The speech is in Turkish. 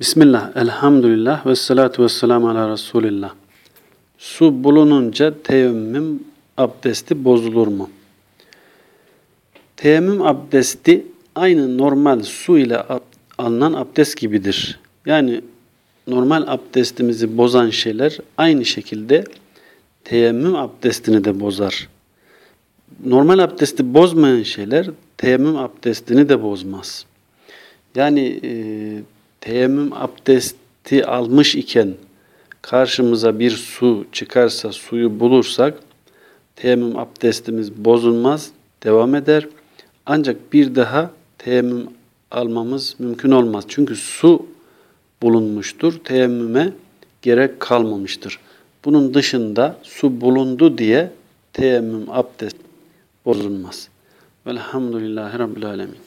Bismillah, elhamdülillah ve salatu ve selamu ala Resulillah. Su bulununca teyemmüm abdesti bozulur mu? Teyemmüm abdesti aynı normal su ile alınan abdest gibidir. Yani normal abdestimizi bozan şeyler aynı şekilde teyemmüm abdestini de bozar. Normal abdesti bozmayan şeyler teyemmüm abdestini de bozmaz. Yani e, teyemmüm abdesti almış iken karşımıza bir su çıkarsa, suyu bulursak teyemmüm abdestimiz bozulmaz, devam eder. Ancak bir daha teyemmüm almamız mümkün olmaz. Çünkü su bulunmuştur, teyemmüme gerek kalmamıştır. Bunun dışında su bulundu diye teyemmüm abdest bozulmaz. Velhamdülillahi Rabbil Alemin.